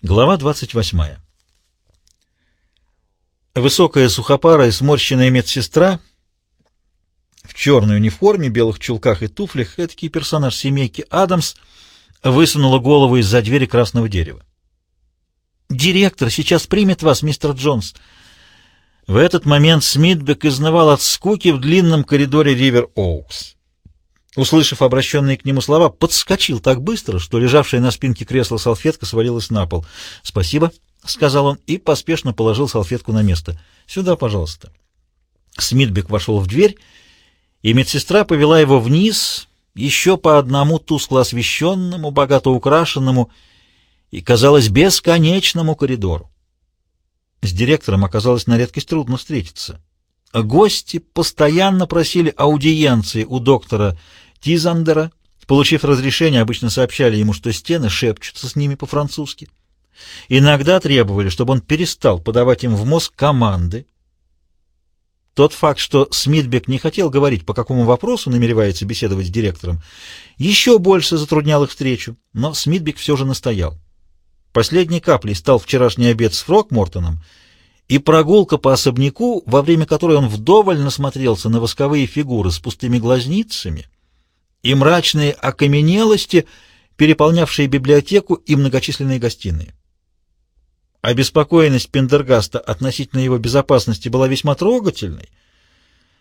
Глава 28. Высокая сухопарая сморщенная медсестра в черной униформе, белых чулках и туфлях, эдакий персонаж семейки Адамс, высунула голову из-за двери красного дерева. «Директор сейчас примет вас, мистер Джонс!» В этот момент Смитбек изнывал от скуки в длинном коридоре Ривер-Оукс. Услышав обращенные к нему слова, подскочил так быстро, что лежавшая на спинке кресла салфетка свалилась на пол. «Спасибо», — сказал он и поспешно положил салфетку на место. «Сюда, пожалуйста». Смитбек вошел в дверь, и медсестра повела его вниз, еще по одному тускло освещенному, богато украшенному и, казалось, бесконечному коридору. С директором оказалось на редкость трудно встретиться. Гости постоянно просили аудиенции у доктора Тизандера, получив разрешение, обычно сообщали ему, что стены шепчутся с ними по-французски. Иногда требовали, чтобы он перестал подавать им в мозг команды. Тот факт, что Смитбек не хотел говорить, по какому вопросу намеревается беседовать с директором, еще больше затруднял их встречу, но Смитбек все же настоял. Последней каплей стал вчерашний обед с Фрокмортоном и прогулка по особняку, во время которой он вдоволь насмотрелся на восковые фигуры с пустыми глазницами — и мрачные окаменелости, переполнявшие библиотеку и многочисленные гостиные. Обеспокоенность Пендергаста относительно его безопасности была весьма трогательной,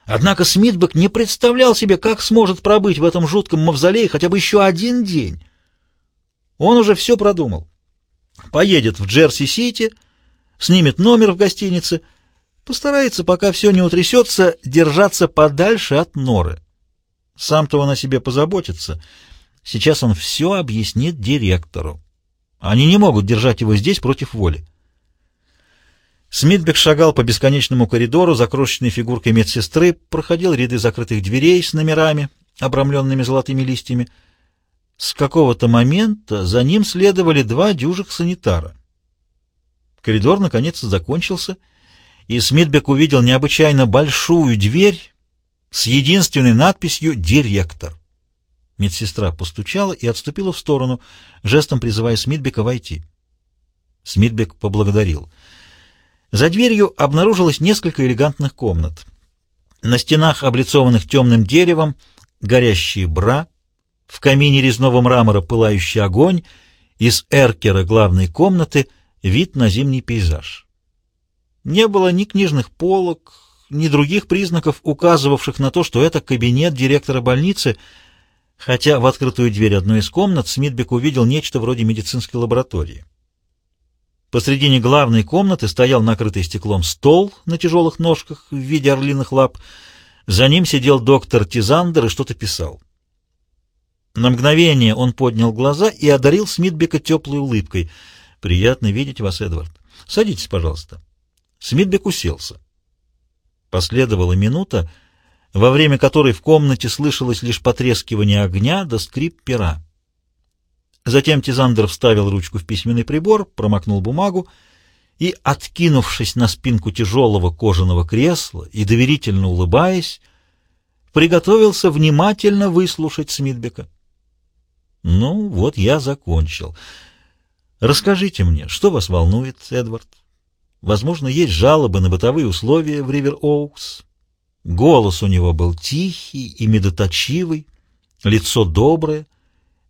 однако Смитбек не представлял себе, как сможет пробыть в этом жутком мавзолее хотя бы еще один день. Он уже все продумал. Поедет в Джерси-Сити, снимет номер в гостинице, постарается, пока все не утрясется, держаться подальше от норы. Сам-то он о себе позаботится. Сейчас он все объяснит директору. Они не могут держать его здесь против воли. Смитбек шагал по бесконечному коридору за крошечной фигуркой медсестры, проходил ряды закрытых дверей с номерами, обрамленными золотыми листьями. С какого-то момента за ним следовали два дюжих санитара. Коридор, наконец, закончился, и Смитбек увидел необычайно большую дверь, с единственной надписью «Директор». Медсестра постучала и отступила в сторону, жестом призывая Смитбека войти. Смитбек поблагодарил. За дверью обнаружилось несколько элегантных комнат. На стенах, облицованных темным деревом, горящие бра, в камине резного мрамора пылающий огонь, из эркера главной комнаты вид на зимний пейзаж. Не было ни книжных полок, ни других признаков, указывавших на то, что это кабинет директора больницы, хотя в открытую дверь одной из комнат Смитбек увидел нечто вроде медицинской лаборатории. Посредине главной комнаты стоял накрытый стеклом стол на тяжелых ножках в виде орлиных лап. За ним сидел доктор Тизандер и что-то писал. На мгновение он поднял глаза и одарил Смитбека теплой улыбкой. «Приятно видеть вас, Эдвард. Садитесь, пожалуйста». Смитбек уселся. Последовала минута, во время которой в комнате слышалось лишь потрескивание огня да скрип пера. Затем Тизандер вставил ручку в письменный прибор, промокнул бумагу и, откинувшись на спинку тяжелого кожаного кресла и доверительно улыбаясь, приготовился внимательно выслушать Смитбека. «Ну, вот я закончил. Расскажите мне, что вас волнует, Эдвард?» Возможно, есть жалобы на бытовые условия в Ривер-Оукс. Голос у него был тихий и медоточивый, лицо доброе.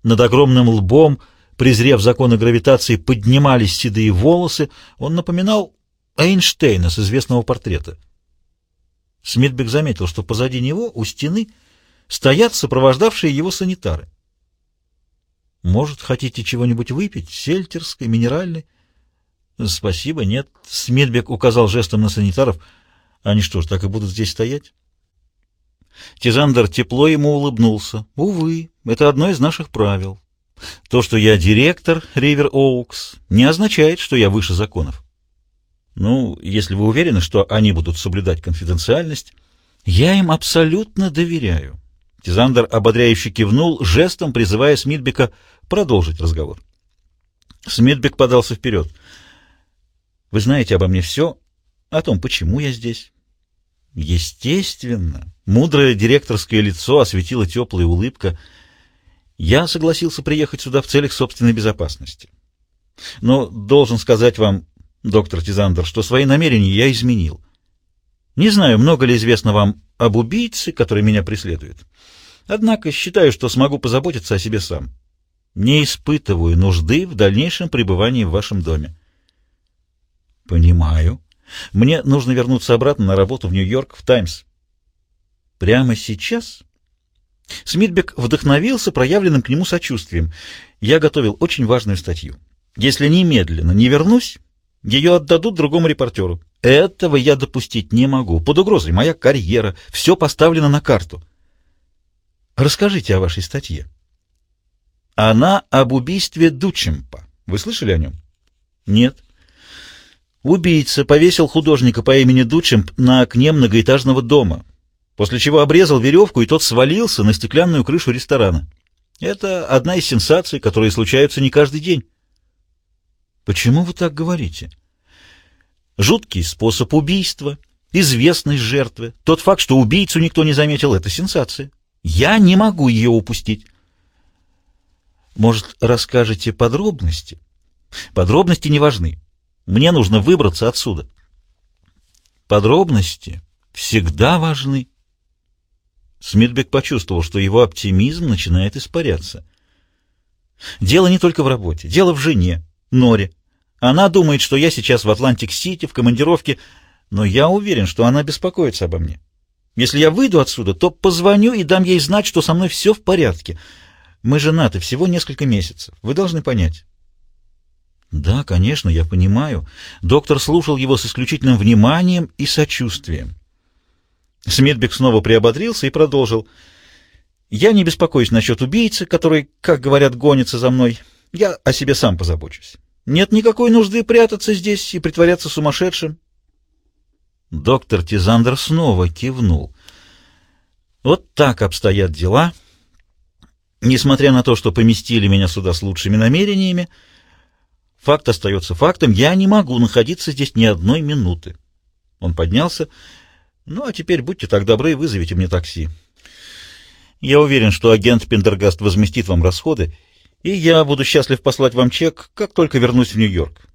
Над огромным лбом, презрев законы гравитации, поднимались седые волосы. Он напоминал Эйнштейна с известного портрета. Смитбек заметил, что позади него, у стены, стоят сопровождавшие его санитары. «Может, хотите чего-нибудь выпить? Сельтерской, минеральной?» «Спасибо, нет». Смитбек указал жестом на санитаров. «Они что ж, так и будут здесь стоять?» Тизандер тепло ему улыбнулся. «Увы, это одно из наших правил. То, что я директор Ривер Оукс, не означает, что я выше законов. Ну, если вы уверены, что они будут соблюдать конфиденциальность, я им абсолютно доверяю». Тизандер ободряюще кивнул, жестом призывая Смитбека продолжить разговор. Смитбек подался вперед. Вы знаете обо мне все, о том, почему я здесь. Естественно, мудрое директорское лицо осветила теплая улыбка. Я согласился приехать сюда в целях собственной безопасности. Но должен сказать вам, доктор Тизандер, что свои намерения я изменил. Не знаю, много ли известно вам об убийце, который меня преследует. Однако считаю, что смогу позаботиться о себе сам. Не испытываю нужды в дальнейшем пребывании в вашем доме. Понимаю. Мне нужно вернуться обратно на работу в Нью-Йорк, в «Таймс». Прямо сейчас? Смитбек вдохновился проявленным к нему сочувствием. Я готовил очень важную статью. Если немедленно не вернусь, ее отдадут другому репортеру. Этого я допустить не могу. Под угрозой моя карьера. Все поставлено на карту. Расскажите о вашей статье. Она об убийстве Дучемпа. Вы слышали о нем? Нет. Убийца повесил художника по имени Дучемп на окне многоэтажного дома, после чего обрезал веревку, и тот свалился на стеклянную крышу ресторана. Это одна из сенсаций, которые случаются не каждый день. Почему вы так говорите? Жуткий способ убийства, известность жертвы, тот факт, что убийцу никто не заметил, это сенсация. Я не могу ее упустить. Может, расскажете подробности? Подробности не важны. Мне нужно выбраться отсюда. Подробности всегда важны. Смитбек почувствовал, что его оптимизм начинает испаряться. Дело не только в работе, дело в жене, Норе. Она думает, что я сейчас в Атлантик-Сити, в командировке, но я уверен, что она беспокоится обо мне. Если я выйду отсюда, то позвоню и дам ей знать, что со мной все в порядке. Мы женаты всего несколько месяцев. Вы должны понять. Да, конечно, я понимаю. Доктор слушал его с исключительным вниманием и сочувствием. Смитбек снова приободрился и продолжил. Я не беспокоюсь насчет убийцы, который, как говорят, гонится за мной. Я о себе сам позабочусь. Нет никакой нужды прятаться здесь и притворяться сумасшедшим. Доктор Тизандер снова кивнул. Вот так обстоят дела. Несмотря на то, что поместили меня сюда с лучшими намерениями, факт остается фактом. Я не могу находиться здесь ни одной минуты. Он поднялся. Ну, а теперь будьте так добры и вызовите мне такси. Я уверен, что агент Пендергаст возместит вам расходы, и я буду счастлив послать вам чек, как только вернусь в Нью-Йорк.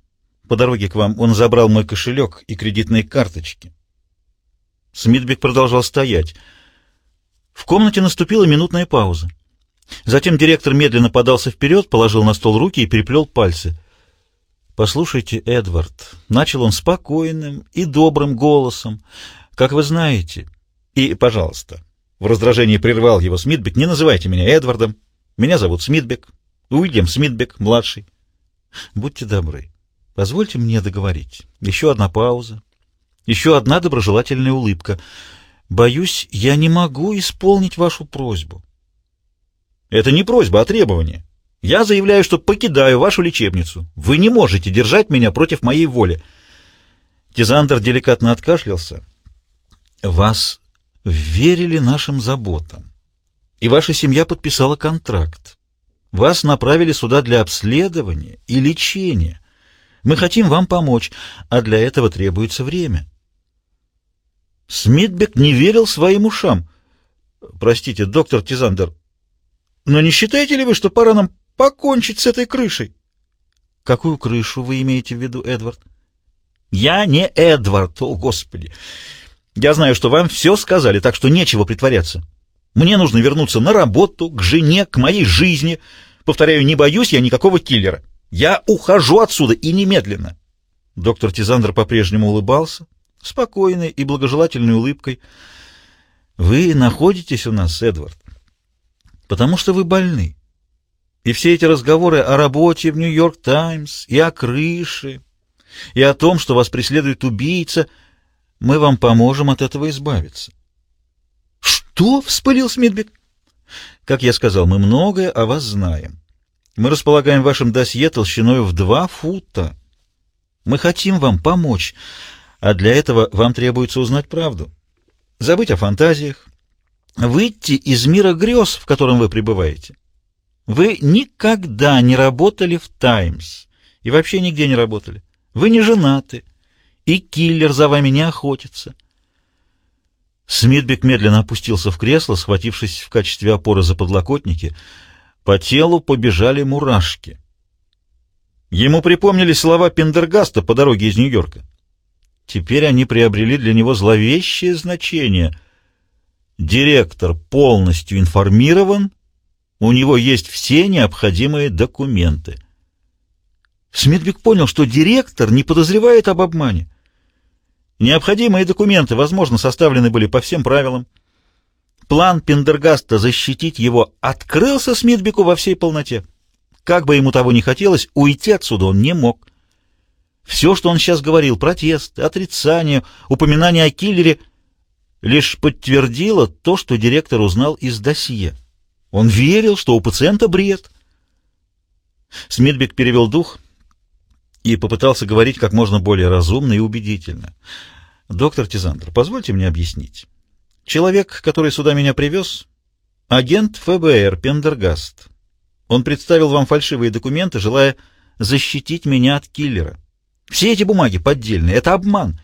По дороге к вам он забрал мой кошелек и кредитные карточки. Смитбек продолжал стоять. В комнате наступила минутная пауза. Затем директор медленно подался вперед, положил на стол руки и переплел пальцы. «Послушайте, Эдвард», — начал он спокойным и добрым голосом, — «как вы знаете...» «И, пожалуйста...» — в раздражении прервал его Смитбек, — «не называйте меня Эдвардом. Меня зовут Смитбек. Уильям Смитбек, младший. Будьте добры, позвольте мне договорить. Еще одна пауза, еще одна доброжелательная улыбка. Боюсь, я не могу исполнить вашу просьбу. Это не просьба, а требование. Я заявляю, что покидаю вашу лечебницу. Вы не можете держать меня против моей воли. Тизандер деликатно откашлялся. Вас верили нашим заботам, и ваша семья подписала контракт. Вас направили сюда для обследования и лечения. Мы хотим вам помочь, а для этого требуется время. Смитбек не верил своим ушам. Простите, доктор Тизандер, но не считаете ли вы, что пора нам покончить с этой крышей? Какую крышу вы имеете в виду, Эдвард? Я не Эдвард, о господи. Я знаю, что вам все сказали, так что нечего притворяться. Мне нужно вернуться на работу, к жене, к моей жизни. Повторяю, не боюсь я никакого киллера. Я ухожу отсюда и немедленно. Доктор Тизандр по-прежнему улыбался, спокойной и благожелательной улыбкой. Вы находитесь у нас, Эдвард, потому что вы больны. И все эти разговоры о работе в Нью-Йорк Таймс и о крыше, и о том, что вас преследует убийца, мы вам поможем от этого избавиться. «Что?» — вспылил Смитбек. «Как я сказал, мы многое о вас знаем. Мы располагаем вашим досье толщиной в два фута. Мы хотим вам помочь, а для этого вам требуется узнать правду. Забыть о фантазиях, выйти из мира грез, в котором вы пребываете. Вы никогда не работали в «Таймс» и вообще нигде не работали. Вы не женаты, и киллер за вами не охотится. Смитбек медленно опустился в кресло, схватившись в качестве опоры за подлокотники. По телу побежали мурашки. Ему припомнили слова Пендергаста по дороге из Нью-Йорка. Теперь они приобрели для него зловещее значение. Директор полностью информирован, у него есть все необходимые документы. Смитбик понял, что директор не подозревает об обмане. Необходимые документы, возможно, составлены были по всем правилам. План Пендергаста защитить его открылся Смитбику во всей полноте. Как бы ему того не хотелось, уйти отсюда он не мог. Все, что он сейчас говорил, протест, отрицание, упоминание о киллере, лишь подтвердило то, что директор узнал из досье. Он верил, что у пациента бред. Смитбек перевел дух и попытался говорить как можно более разумно и убедительно. «Доктор Тизандр, позвольте мне объяснить. Человек, который сюда меня привез, агент ФБР Пендергаст. Он представил вам фальшивые документы, желая защитить меня от киллера. Все эти бумаги поддельные, это обман.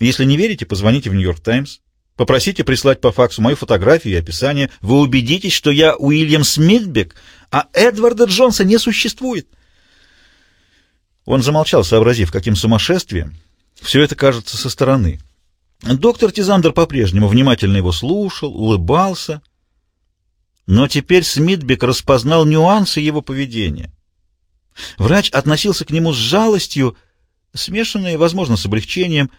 Если не верите, позвоните в Нью-Йорк Таймс. Попросите прислать по факсу мою фотографию и описание. Вы убедитесь, что я Уильям Смитбек, а Эдварда Джонса не существует. Он замолчал, сообразив, каким сумасшествием все это кажется со стороны. Доктор Тизандер по-прежнему внимательно его слушал, улыбался, но теперь Смитбек распознал нюансы его поведения. Врач относился к нему с жалостью, смешанной, возможно, с облегчением,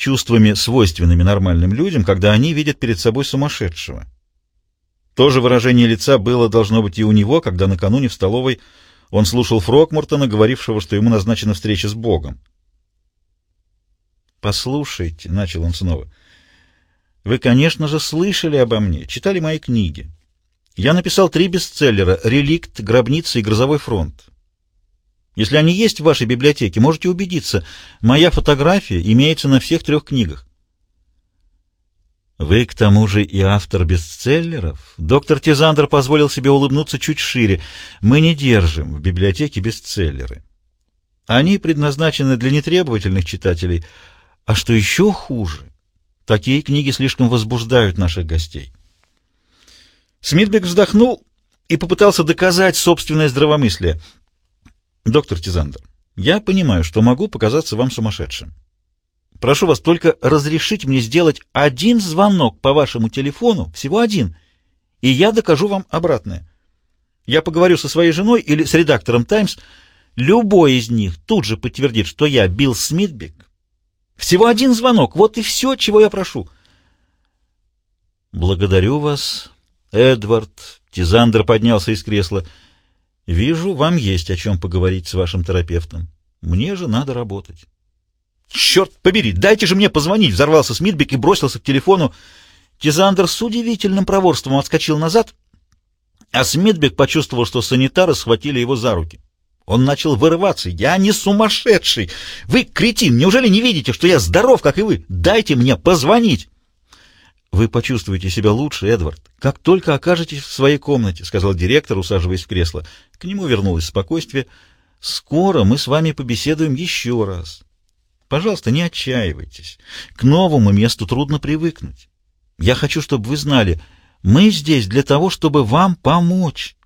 чувствами, свойственными нормальным людям, когда они видят перед собой сумасшедшего. То же выражение лица было, должно быть, и у него, когда накануне в столовой он слушал Фрокмортона, говорившего, что ему назначена встреча с Богом. «Послушайте», — начал он снова, — «вы, конечно же, слышали обо мне, читали мои книги. Я написал три бестселлера «Реликт», «Гробница» и «Грозовой фронт». Если они есть в вашей библиотеке, можете убедиться, моя фотография имеется на всех трех книгах. Вы, к тому же, и автор бестселлеров. Доктор Тизандер позволил себе улыбнуться чуть шире. Мы не держим в библиотеке бестселлеры. Они предназначены для нетребовательных читателей. А что еще хуже, такие книги слишком возбуждают наших гостей. Смитбек вздохнул и попытался доказать собственное здравомыслие. «Доктор Тизандер, я понимаю, что могу показаться вам сумасшедшим. Прошу вас только разрешить мне сделать один звонок по вашему телефону, всего один, и я докажу вам обратное. Я поговорю со своей женой или с редактором «Таймс», любой из них тут же подтвердит, что я Билл Смитбек. Всего один звонок, вот и все, чего я прошу». «Благодарю вас», Эдвард, Тизандер поднялся из кресла. Вижу, вам есть о чем поговорить с вашим терапевтом. Мне же надо работать. Черт побери, дайте же мне позвонить, взорвался Смитбек и бросился к телефону. Тизандер с удивительным проворством отскочил назад, а Смитбек почувствовал, что санитары схватили его за руки. Он начал вырываться. «Я не сумасшедший! Вы, кретин, неужели не видите, что я здоров, как и вы? Дайте мне позвонить!» «Вы почувствуете себя лучше, Эдвард, как только окажетесь в своей комнате», — сказал директор, усаживаясь в кресло. К нему вернулось спокойствие. «Скоро мы с вами побеседуем еще раз. Пожалуйста, не отчаивайтесь. К новому месту трудно привыкнуть. Я хочу, чтобы вы знали, мы здесь для того, чтобы вам помочь».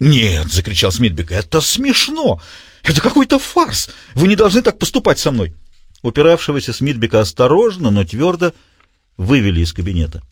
«Нет!» — закричал Смитбек. «Это смешно! Это какой-то фарс! Вы не должны так поступать со мной!» Упиравшегося Смитбека осторожно, но твердо вывели из кабинета.